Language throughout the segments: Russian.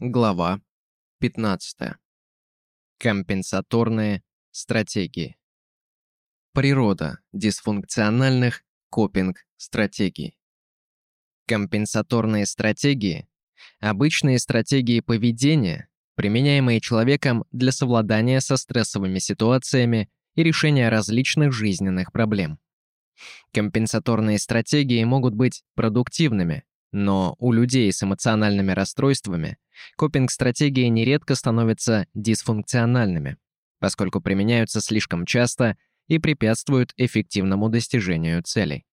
Глава 15. Компенсаторные стратегии. Природа дисфункциональных копинг-стратегий. Компенсаторные стратегии – обычные стратегии поведения, применяемые человеком для совладания со стрессовыми ситуациями и решения различных жизненных проблем. Компенсаторные стратегии могут быть продуктивными, но у людей с эмоциональными расстройствами копинг-стратегии нередко становятся дисфункциональными, поскольку применяются слишком часто и препятствуют эффективному достижению целей.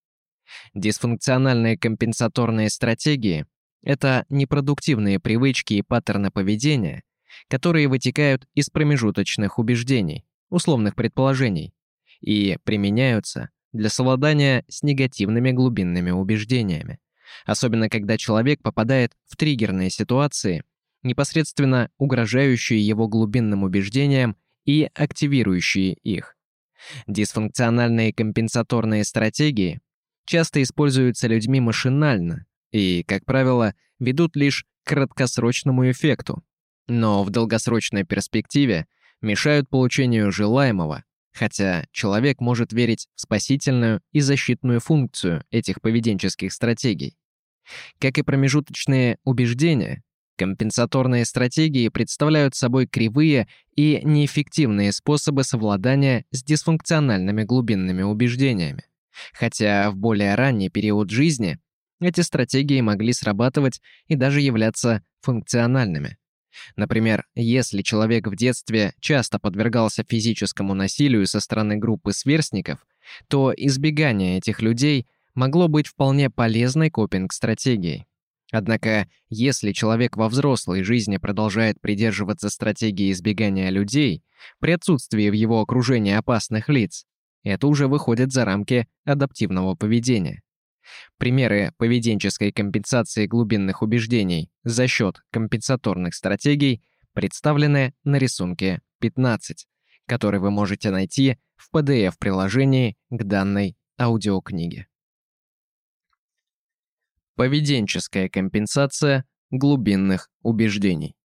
Дисфункциональные компенсаторные стратегии – это непродуктивные привычки и паттерны поведения, которые вытекают из промежуточных убеждений, условных предположений, и применяются для совладания с негативными глубинными убеждениями, особенно когда человек попадает в триггерные ситуации, непосредственно угрожающие его глубинным убеждениям и активирующие их. Дисфункциональные компенсаторные стратегии часто используются людьми машинально и, как правило, ведут лишь к краткосрочному эффекту, но в долгосрочной перспективе мешают получению желаемого, хотя человек может верить в спасительную и защитную функцию этих поведенческих стратегий. Как и промежуточные убеждения, компенсаторные стратегии представляют собой кривые и неэффективные способы совладания с дисфункциональными глубинными убеждениями. Хотя в более ранний период жизни эти стратегии могли срабатывать и даже являться функциональными. Например, если человек в детстве часто подвергался физическому насилию со стороны группы сверстников, то избегание этих людей могло быть вполне полезной копинг-стратегией. Однако, если человек во взрослой жизни продолжает придерживаться стратегии избегания людей при отсутствии в его окружении опасных лиц, это уже выходит за рамки адаптивного поведения. Примеры поведенческой компенсации глубинных убеждений за счет компенсаторных стратегий представлены на рисунке 15, который вы можете найти в PDF-приложении к данной аудиокниге. Поведенческая компенсация глубинных убеждений.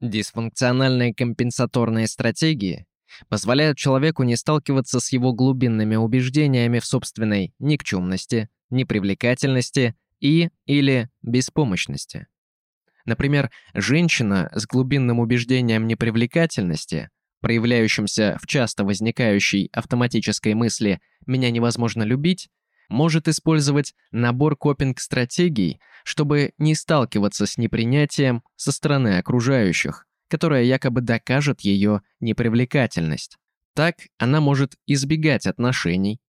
Дисфункциональные компенсаторные стратегии позволяют человеку не сталкиваться с его глубинными убеждениями в собственной никчемности, непривлекательности и или беспомощности. Например, женщина с глубинным убеждением непривлекательности, проявляющимся в часто возникающей автоматической мысли «меня невозможно любить», может использовать набор копинг-стратегий, чтобы не сталкиваться с непринятием со стороны окружающих, которая якобы докажет ее непривлекательность. Так она может избегать отношений,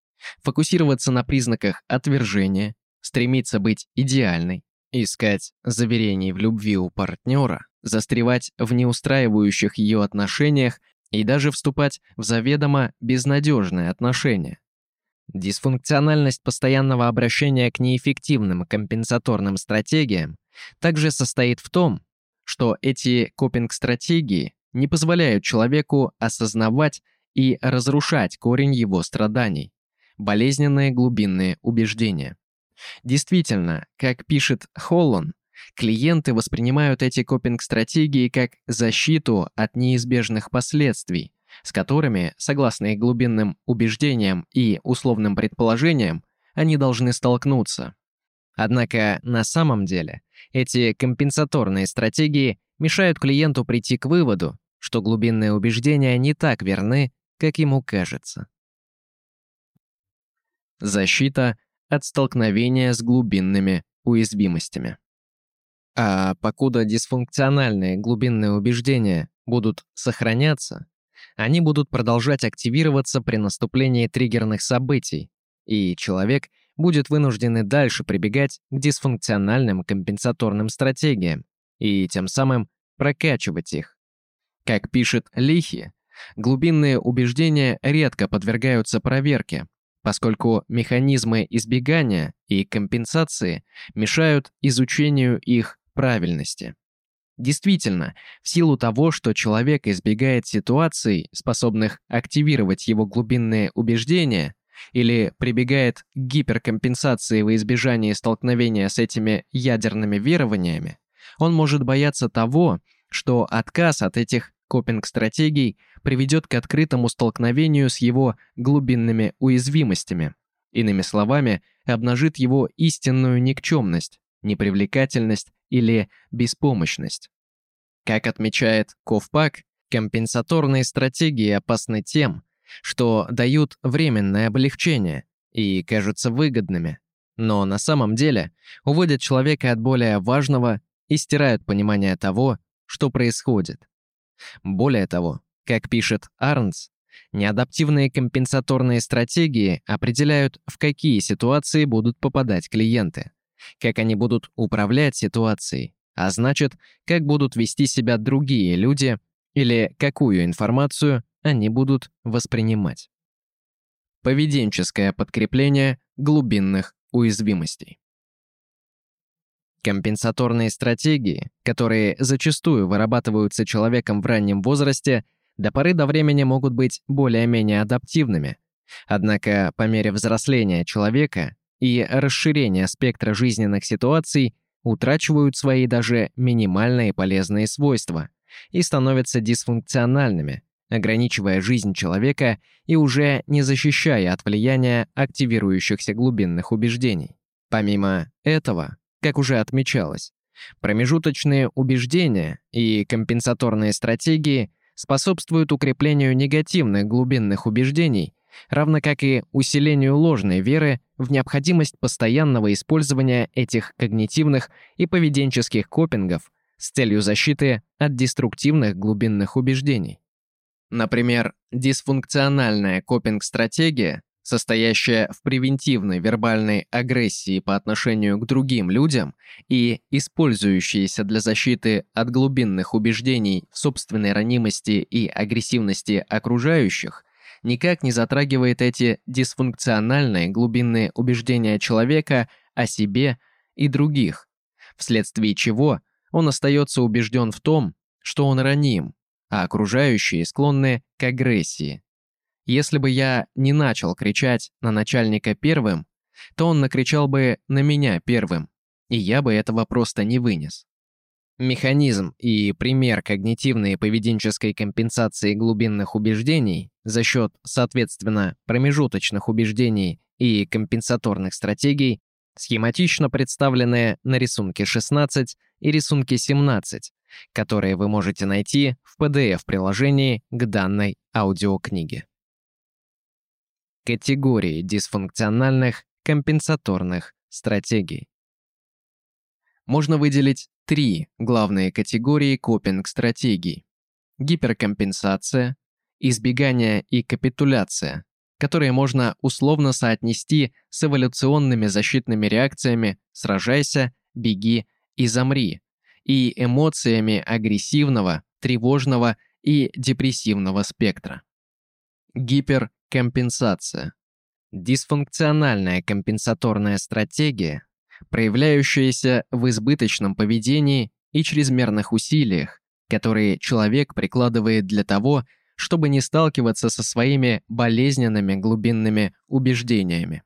фокусироваться на признаках отвержения, стремиться быть идеальной, искать заверений в любви у партнера, застревать в неустраивающих ее отношениях и даже вступать в заведомо безнадежные отношения. Дисфункциональность постоянного обращения к неэффективным компенсаторным стратегиям также состоит в том, что эти копинг-стратегии не позволяют человеку осознавать и разрушать корень его страданий, болезненные глубинные убеждения. Действительно, как пишет Холлан, клиенты воспринимают эти копинг-стратегии как защиту от неизбежных последствий, с которыми, согласно их глубинным убеждениям и условным предположениям, они должны столкнуться. Однако на самом деле эти компенсаторные стратегии мешают клиенту прийти к выводу, что глубинные убеждения не так верны, как ему кажется. Защита от столкновения с глубинными уязвимостями. А покуда дисфункциональные глубинные убеждения будут сохраняться, они будут продолжать активироваться при наступлении триггерных событий, и человек будет вынужден и дальше прибегать к дисфункциональным компенсаторным стратегиям и тем самым прокачивать их. Как пишет Лихи, глубинные убеждения редко подвергаются проверке, поскольку механизмы избегания и компенсации мешают изучению их правильности. Действительно, в силу того, что человек избегает ситуаций, способных активировать его глубинные убеждения, или прибегает к гиперкомпенсации во избежание столкновения с этими ядерными верованиями, Он может бояться того, что отказ от этих копинг-стратегий приведет к открытому столкновению с его глубинными уязвимостями. Иными словами, обнажит его истинную никчемность, непривлекательность или беспомощность. Как отмечает Ковпак, компенсаторные стратегии опасны тем, что дают временное облегчение и кажутся выгодными, но на самом деле уводят человека от более важного и стирают понимание того, что происходит. Более того, как пишет Арнс, неадаптивные компенсаторные стратегии определяют, в какие ситуации будут попадать клиенты, как они будут управлять ситуацией, а значит, как будут вести себя другие люди или какую информацию они будут воспринимать. Поведенческое подкрепление глубинных уязвимостей. Компенсаторные стратегии, которые зачастую вырабатываются человеком в раннем возрасте, до поры до времени могут быть более-менее адаптивными. Однако по мере взросления человека и расширения спектра жизненных ситуаций утрачивают свои даже минимальные полезные свойства и становятся дисфункциональными, ограничивая жизнь человека и уже не защищая от влияния активирующихся глубинных убеждений. Помимо этого, как уже отмечалось. Промежуточные убеждения и компенсаторные стратегии способствуют укреплению негативных глубинных убеждений, равно как и усилению ложной веры в необходимость постоянного использования этих когнитивных и поведенческих копингов с целью защиты от деструктивных глубинных убеждений. Например, дисфункциональная копинг-стратегия состоящая в превентивной вербальной агрессии по отношению к другим людям и использующаяся для защиты от глубинных убеждений в собственной ранимости и агрессивности окружающих, никак не затрагивает эти дисфункциональные глубинные убеждения человека о себе и других, вследствие чего он остается убежден в том, что он раним, а окружающие склонны к агрессии. Если бы я не начал кричать на начальника первым, то он накричал бы на меня первым, и я бы этого просто не вынес. Механизм и пример когнитивной и поведенческой компенсации глубинных убеждений за счет, соответственно, промежуточных убеждений и компенсаторных стратегий схематично представлены на рисунке 16 и рисунке 17, которые вы можете найти в PDF-приложении к данной аудиокниге категории дисфункциональных компенсаторных стратегий. Можно выделить три главные категории копинг-стратегий. Гиперкомпенсация, избегание и капитуляция, которые можно условно соотнести с эволюционными защитными реакциями «сражайся», «беги» и «замри» и эмоциями агрессивного, тревожного и депрессивного спектра. Гипер Компенсация. Дисфункциональная компенсаторная стратегия, проявляющаяся в избыточном поведении и чрезмерных усилиях, которые человек прикладывает для того, чтобы не сталкиваться со своими болезненными глубинными убеждениями.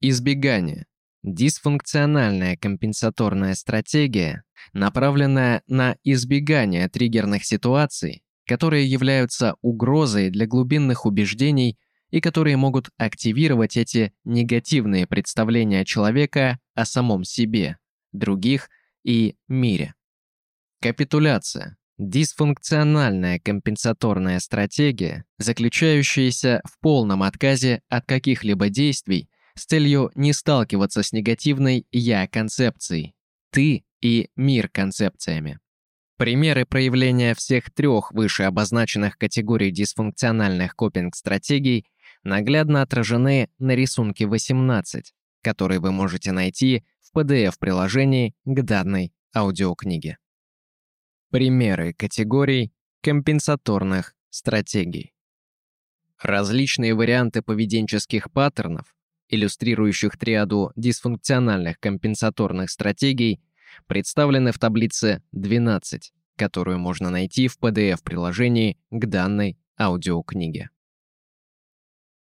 Избегание. Дисфункциональная компенсаторная стратегия, направленная на избегание триггерных ситуаций, которые являются угрозой для глубинных убеждений и которые могут активировать эти негативные представления человека о самом себе, других и мире. Капитуляция – дисфункциональная компенсаторная стратегия, заключающаяся в полном отказе от каких-либо действий с целью не сталкиваться с негативной «я-концепцией», «ты» и «мир» Примеры проявления всех трех выше обозначенных категорий дисфункциональных копинг-стратегий наглядно отражены на рисунке 18, который вы можете найти в PDF-приложении к данной аудиокниге. Примеры категорий компенсаторных стратегий. Различные варианты поведенческих паттернов, иллюстрирующих триаду дисфункциональных компенсаторных стратегий – представлены в таблице 12, которую можно найти в PDF-приложении к данной аудиокниге.